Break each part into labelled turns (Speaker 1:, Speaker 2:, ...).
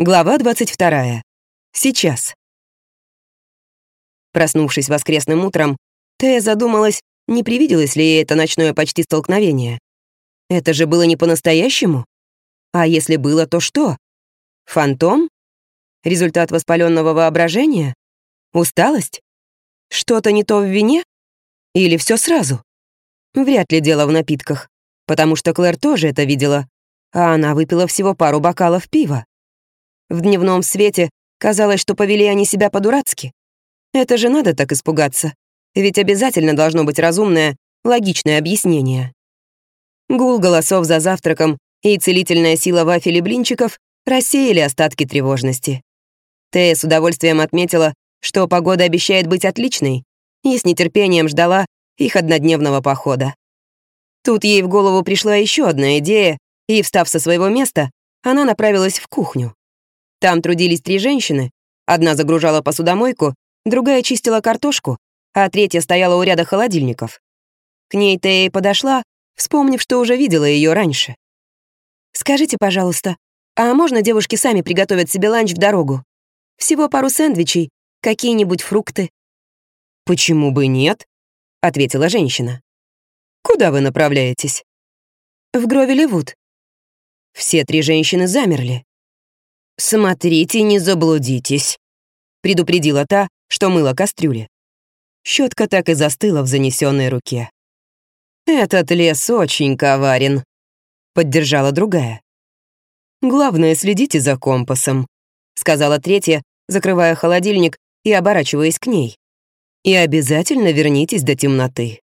Speaker 1: Глава 22. Сейчас. Проснувшись воскресным утром, Тея задумалась, не привиделось ли ей это ночное почти столкновение. Это же было не по-настоящему? А если было, то что? Фантом? Результат воспаленного воображения? Усталость? Что-то не то в вине? Или все сразу? Вряд ли дело в напитках, потому что Клэр тоже это видела, а она выпила всего пару бокалов пива. В дневном свете казалось, что повели они себя по-дурацки. Это же надо так испугаться. Ведь обязательно должно быть разумное, логичное объяснение. Гул голосов за завтраком и целительная сила вафель и блинчиков рассеяли остатки тревожности. Тея с удовольствием отметила, что погода обещает быть отличной, и с нетерпением ждала их однодневного похода. Тут ей в голову пришла еще одна идея, и, встав со своего места, она направилась в кухню. Там трудились три женщины. Одна загружала посудомойку, другая чистила картошку, а третья стояла у ряда холодильников. К ней Тея подошла, вспомнив, что уже видела ее раньше. «Скажите, пожалуйста, а можно девушки сами приготовят себе ланч в дорогу? Всего пару сэндвичей, какие-нибудь фрукты?» «Почему бы нет?» — ответила женщина. «Куда вы направляетесь?» «В Гровелевуд». Все три женщины замерли. «Смотрите, не заблудитесь», — предупредила та, что мыла кастрюли. Щетка так и застыла в занесенной руке. «Этот лес очень коварен», — поддержала другая. «Главное, следите за компасом», — сказала третья, закрывая холодильник и оборачиваясь к ней. «И обязательно вернитесь до темноты».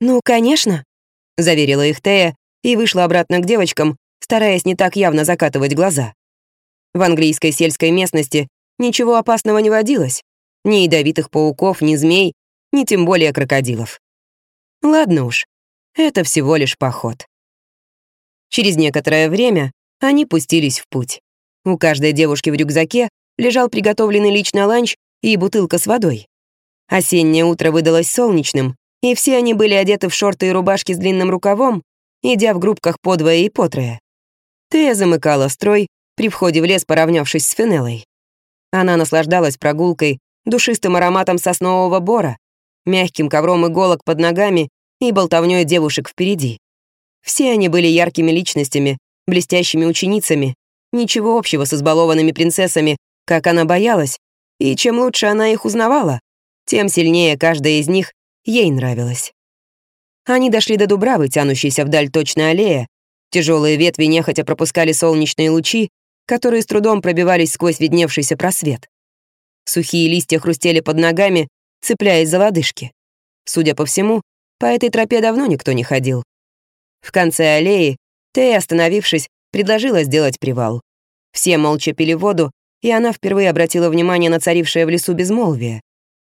Speaker 1: «Ну, конечно», — заверила их Тея и вышла обратно к девочкам, стараясь не так явно закатывать глаза. В английской сельской местности ничего опасного не водилось. Ни ядовитых пауков, ни змей, ни тем более крокодилов. Ладно уж, это всего лишь поход. Через некоторое время они пустились в путь. У каждой девушки в рюкзаке лежал приготовленный лично ланч и бутылка с водой. Осеннее утро выдалось солнечным, и все они были одеты в шорты и рубашки с длинным рукавом, идя в группках по двое и по трое. Тея замыкала строй, при входе в лес поравнявшись с Фенелой. Она наслаждалась прогулкой, душистым ароматом соснового бора, мягким ковром иголок под ногами и болтовнёй девушек впереди. Все они были яркими личностями, блестящими ученицами, ничего общего с избалованными принцессами, как она боялась, и чем лучше она их узнавала, тем сильнее каждая из них ей нравилась. Они дошли до Дубравы, тянущейся вдаль точно аллея. Тяжелые ветви нехотя пропускали солнечные лучи, которые с трудом пробивались сквозь видневшийся просвет. Сухие листья хрустели под ногами, цепляясь за лодыжки. Судя по всему, по этой тропе давно никто не ходил. В конце аллеи Тея, остановившись, предложила сделать привал. Все молча пили воду, и она впервые обратила внимание на царившее в лесу безмолвие.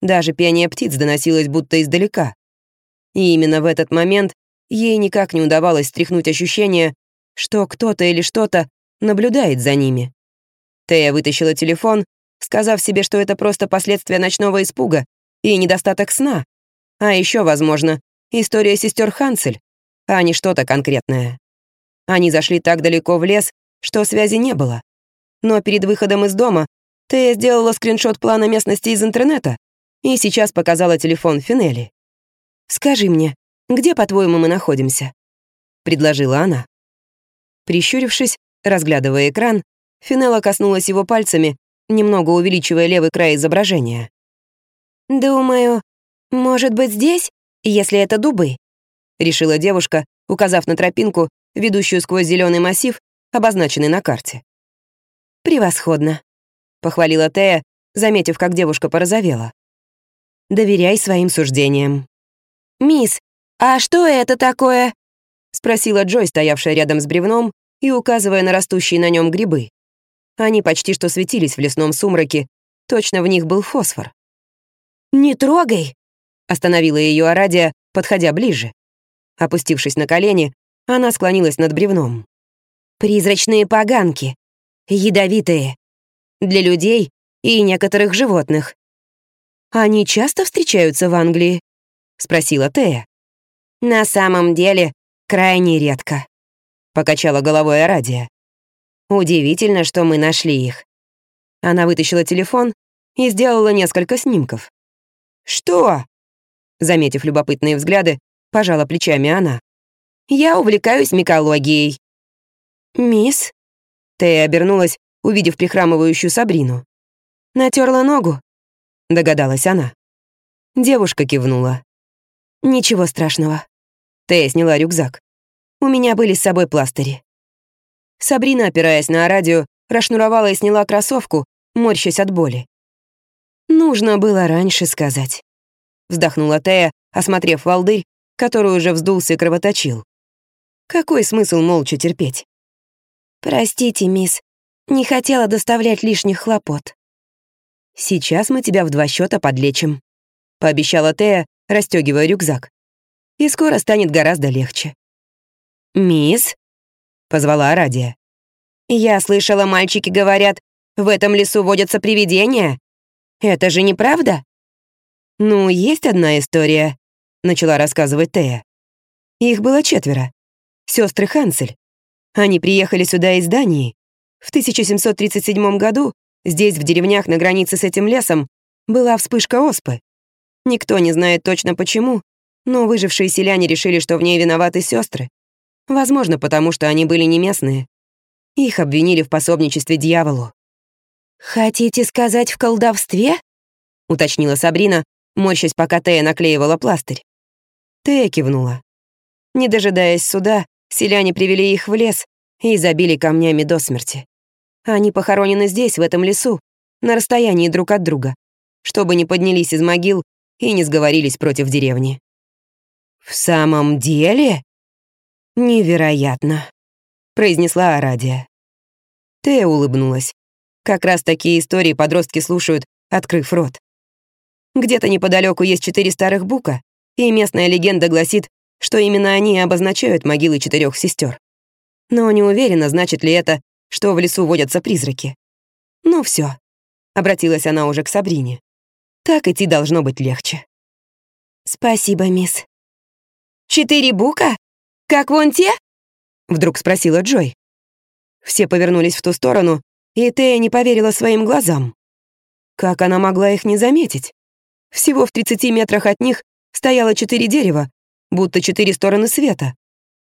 Speaker 1: Даже пение птиц доносилось будто издалека. И именно в этот момент ей никак не удавалось стряхнуть ощущение, что кто-то или что-то наблюдает за ними. Тея вытащила телефон, сказав себе, что это просто последствия ночного испуга и недостаток сна. А еще, возможно, история сестер Ханцель, а не что-то конкретное. Они зашли так далеко в лес, что связи не было. Но перед выходом из дома Тея сделала скриншот плана местности из интернета и сейчас показала телефон Финели. «Скажи мне, где, по-твоему, мы находимся?» — предложила она. Прищурившись, Разглядывая экран, Финелла коснулась его пальцами, немного увеличивая левый край изображения. «Думаю, может быть здесь, если это дубы?» — решила девушка, указав на тропинку, ведущую сквозь зеленый массив, обозначенный на карте. «Превосходно», — похвалила Тея, заметив, как девушка порозовела. «Доверяй своим суждениям». «Мисс, а что это такое?» — спросила Джой, стоявшая рядом с бревном, и указывая на растущие на нем грибы. Они почти что светились в лесном сумраке, точно в них был фосфор. «Не трогай!» — остановила ее Арадия, подходя ближе. Опустившись на колени, она склонилась над бревном. «Призрачные поганки. Ядовитые. Для людей и некоторых животных. Они часто встречаются в Англии?» — спросила Тея. «На самом деле, крайне редко», — покачала головой Арадия. Удивительно, что мы нашли их. Она вытащила телефон и сделала несколько снимков. «Что?» Заметив любопытные взгляды, пожала плечами она. «Я увлекаюсь микологией». «Мисс?» Тея обернулась, увидев прихрамывающую Сабрину. «Натерла ногу?» Догадалась она. Девушка кивнула. «Ничего страшного». Тея сняла рюкзак. «У меня были с собой пластыри». Сабрина, опираясь на радио, расшнуровала и сняла кроссовку, морщась от боли. «Нужно было раньше сказать», — вздохнула Тея, осмотрев волдырь, который уже вздулся и кровоточил. «Какой смысл молча терпеть?» «Простите, мисс, не хотела доставлять лишних хлопот». «Сейчас мы тебя в два счета подлечим», — пообещала Тея, расстегивая рюкзак. «И скоро станет гораздо легче». «Мисс?» — позвала Арадия. «Я слышала, мальчики говорят, в этом лесу водятся привидения. Это же неправда?» «Ну, есть одна история», — начала рассказывать Тея. «Их было четверо. Сестры Хансель. Они приехали сюда из Дании. В 1737 году здесь, в деревнях на границе с этим лесом, была вспышка оспы. Никто не знает точно почему, но выжившие селяне решили, что в ней виноваты сестры. Возможно, потому что они были не местные. Их обвинили в пособничестве дьяволу. «Хотите сказать в колдовстве?» — уточнила Сабрина, морщась, пока Тея наклеивала пластырь. Тея кивнула. Не дожидаясь суда, селяне привели их в лес и забили камнями до смерти. Они похоронены здесь, в этом лесу, на расстоянии друг от друга, чтобы не поднялись из могил и не сговорились против деревни. «В самом деле?» «Невероятно», — произнесла Арадия. Тея улыбнулась. Как раз такие истории подростки слушают, открыв рот. Где-то неподалеку есть четыре старых бука, и местная легенда гласит, что именно они обозначают могилы четырех сестер. Но не уверена, значит ли это, что в лесу водятся призраки. Ну все, обратилась она уже к Сабрине. Так идти должно быть легче. Спасибо, мисс. Четыре бука? Как вон те? Вдруг спросила Джой. Все повернулись в ту сторону, и Тея не поверила своим глазам. Как она могла их не заметить? Всего в 30 метрах от них стояло четыре дерева, будто четыре стороны света.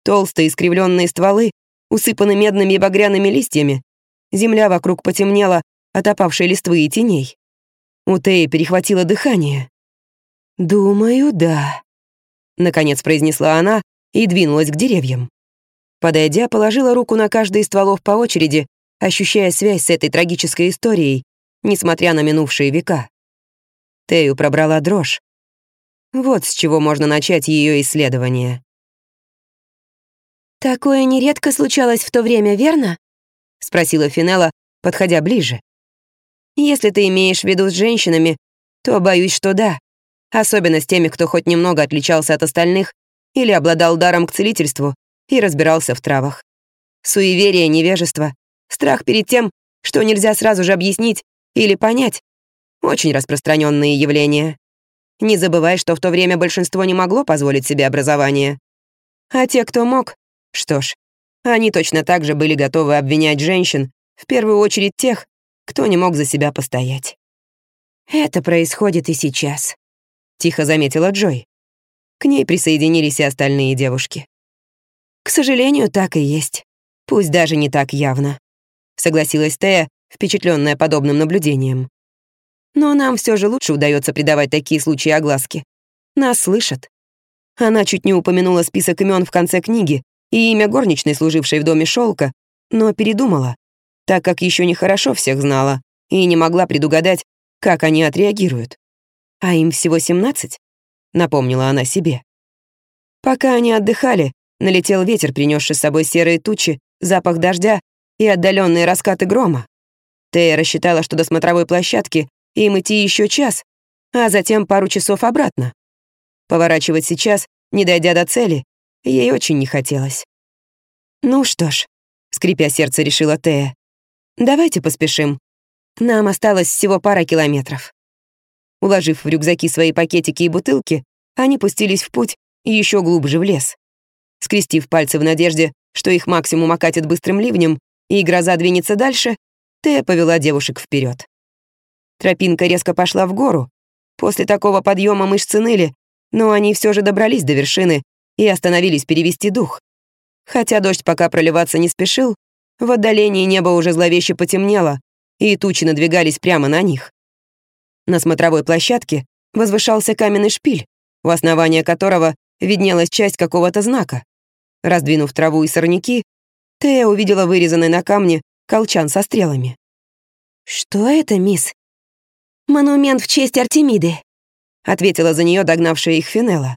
Speaker 1: Толстые искривленные стволы, усыпаны медными и багряными листьями. Земля вокруг потемнела от опавшей листвы и теней. У Теи перехватило дыхание. «Думаю, да», — наконец произнесла она и двинулась к деревьям. Подойдя, положила руку на каждый из стволов по очереди ощущая связь с этой трагической историей, несмотря на минувшие века. Тею пробрала дрожь. Вот с чего можно начать ее исследование. «Такое нередко случалось в то время, верно?» — спросила Финелла, подходя ближе. «Если ты имеешь в виду с женщинами, то боюсь, что да, особенно с теми, кто хоть немного отличался от остальных или обладал даром к целительству и разбирался в травах. Суеверие, невежество Страх перед тем, что нельзя сразу же объяснить или понять. Очень распространенные явления. Не забывай, что в то время большинство не могло позволить себе образование. А те, кто мог, что ж, они точно так же были готовы обвинять женщин, в первую очередь тех, кто не мог за себя постоять. «Это происходит и сейчас», — тихо заметила Джой. К ней присоединились и остальные девушки. «К сожалению, так и есть. Пусть даже не так явно согласилась Тея, впечатленная подобным наблюдением. Но нам все же лучше удается придавать такие случаи огласки. Нас слышат. Она чуть не упомянула список имен в конце книги и имя горничной, служившей в доме шелка, но передумала, так как еще нехорошо всех знала и не могла предугадать, как они отреагируют. А им всего 17, напомнила она себе. Пока они отдыхали, налетел ветер, принесший с собой серые тучи, запах дождя и отдаленные раскаты грома. Тея рассчитала, что до смотровой площадки им идти еще час, а затем пару часов обратно. Поворачивать сейчас, не дойдя до цели, ей очень не хотелось. «Ну что ж», — скрипя сердце, решила Тея, «давайте поспешим. Нам осталось всего пара километров». Уложив в рюкзаки свои пакетики и бутылки, они пустились в путь еще глубже в лес. Скрестив пальцы в надежде, что их максимум окатит быстрым ливнем, и гроза двинется дальше, Тея повела девушек вперед. Тропинка резко пошла в гору. После такого подъема мышцы ныли, но они все же добрались до вершины и остановились перевести дух. Хотя дождь пока проливаться не спешил, в отдалении небо уже зловеще потемнело, и тучи надвигались прямо на них. На смотровой площадке возвышался каменный шпиль, у основания которого виднелась часть какого-то знака. Раздвинув траву и сорняки, Тея увидела вырезанный на камне колчан со стрелами. «Что это, мисс?» «Монумент в честь Артемиды», — ответила за нее догнавшая их Финелла.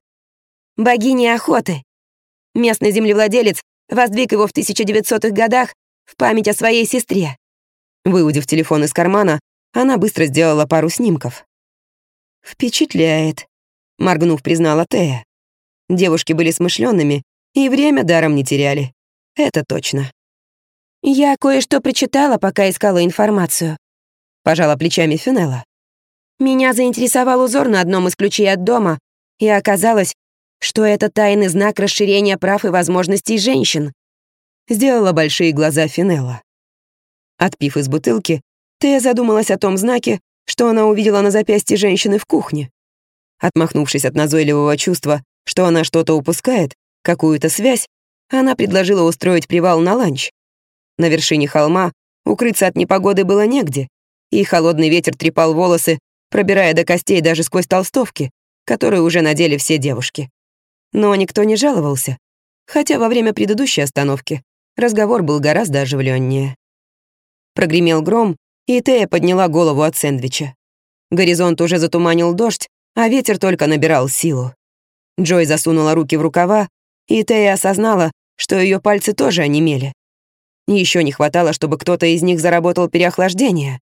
Speaker 1: «Богиня охоты. Местный землевладелец воздвиг его в 1900-х годах в память о своей сестре». Выудив телефон из кармана, она быстро сделала пару снимков. «Впечатляет», — моргнув, признала Тея. Девушки были смышленными и время даром не теряли. Это точно. «Я кое-что прочитала, пока искала информацию», — пожала плечами Финелла. «Меня заинтересовал узор на одном из ключей от дома, и оказалось, что это тайный знак расширения прав и возможностей женщин». Сделала большие глаза Финелла. Отпив из бутылки, Тея задумалась о том знаке, что она увидела на запястье женщины в кухне. Отмахнувшись от назойливого чувства, что она что-то упускает, какую-то связь, она предложила устроить привал на ланч. На вершине холма укрыться от непогоды было негде, и холодный ветер трепал волосы, пробирая до костей даже сквозь толстовки, которые уже надели все девушки. Но никто не жаловался, хотя во время предыдущей остановки разговор был гораздо оживленнее. Прогремел гром, и подняла голову от сэндвича. Горизонт уже затуманил дождь, а ветер только набирал силу. Джой засунула руки в рукава, и Тея осознала, что ее пальцы тоже онемели. Еще не хватало, чтобы кто-то из них заработал переохлаждение.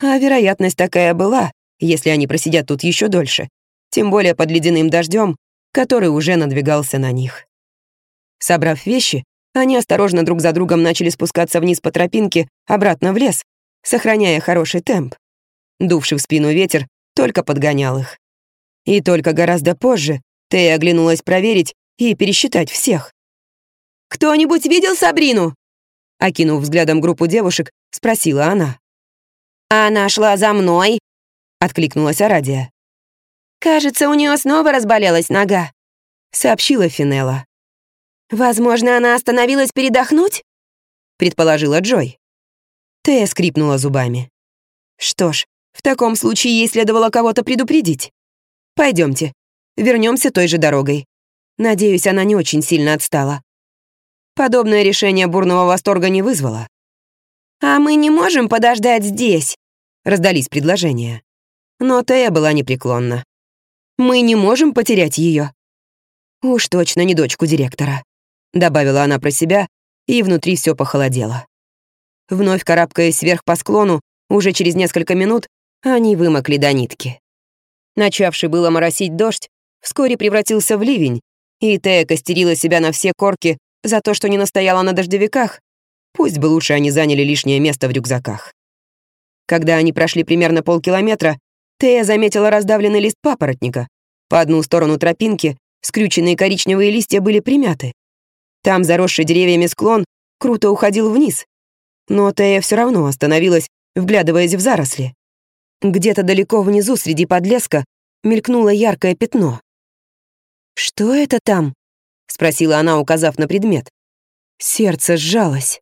Speaker 1: А вероятность такая была, если они просидят тут еще дольше, тем более под ледяным дождем, который уже надвигался на них. Собрав вещи, они осторожно друг за другом начали спускаться вниз по тропинке, обратно в лес, сохраняя хороший темп. Дувший в спину ветер только подгонял их. И только гораздо позже Тея оглянулась проверить и пересчитать всех. «Кто-нибудь видел Сабрину?» Окинув взглядом группу девушек, спросила она. «Она шла за мной», — откликнулась Арадия. «Кажется, у нее снова разболелась нога», — сообщила Финелла. «Возможно, она остановилась передохнуть?» — предположила Джой. Тея скрипнула зубами. «Что ж, в таком случае ей следовало кого-то предупредить. Пойдемте, вернемся той же дорогой. Надеюсь, она не очень сильно отстала. Подобное решение бурного восторга не вызвало. «А мы не можем подождать здесь?» — раздались предложения. Но Тея была непреклонна. «Мы не можем потерять ее. «Уж точно не дочку директора», — добавила она про себя, и внутри все похолодело. Вновь карабкаясь вверх по склону, уже через несколько минут они вымокли до нитки. Начавший было моросить дождь, вскоре превратился в ливень, и Тея костерила себя на все корки за то, что не настояла на дождевиках, пусть бы лучше они заняли лишнее место в рюкзаках. Когда они прошли примерно полкилометра, Тея заметила раздавленный лист папоротника. По одну сторону тропинки скрюченные коричневые листья были примяты. Там заросший деревьями склон круто уходил вниз. Но Тея все равно остановилась, вглядываясь в заросли. Где-то далеко внизу, среди подлеска, мелькнуло яркое пятно. «Что это там?» — спросила она, указав на предмет. Сердце сжалось.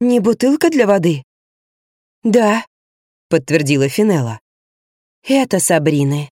Speaker 1: «Не бутылка для воды?» «Да», — подтвердила Финелла. «Это Сабрины».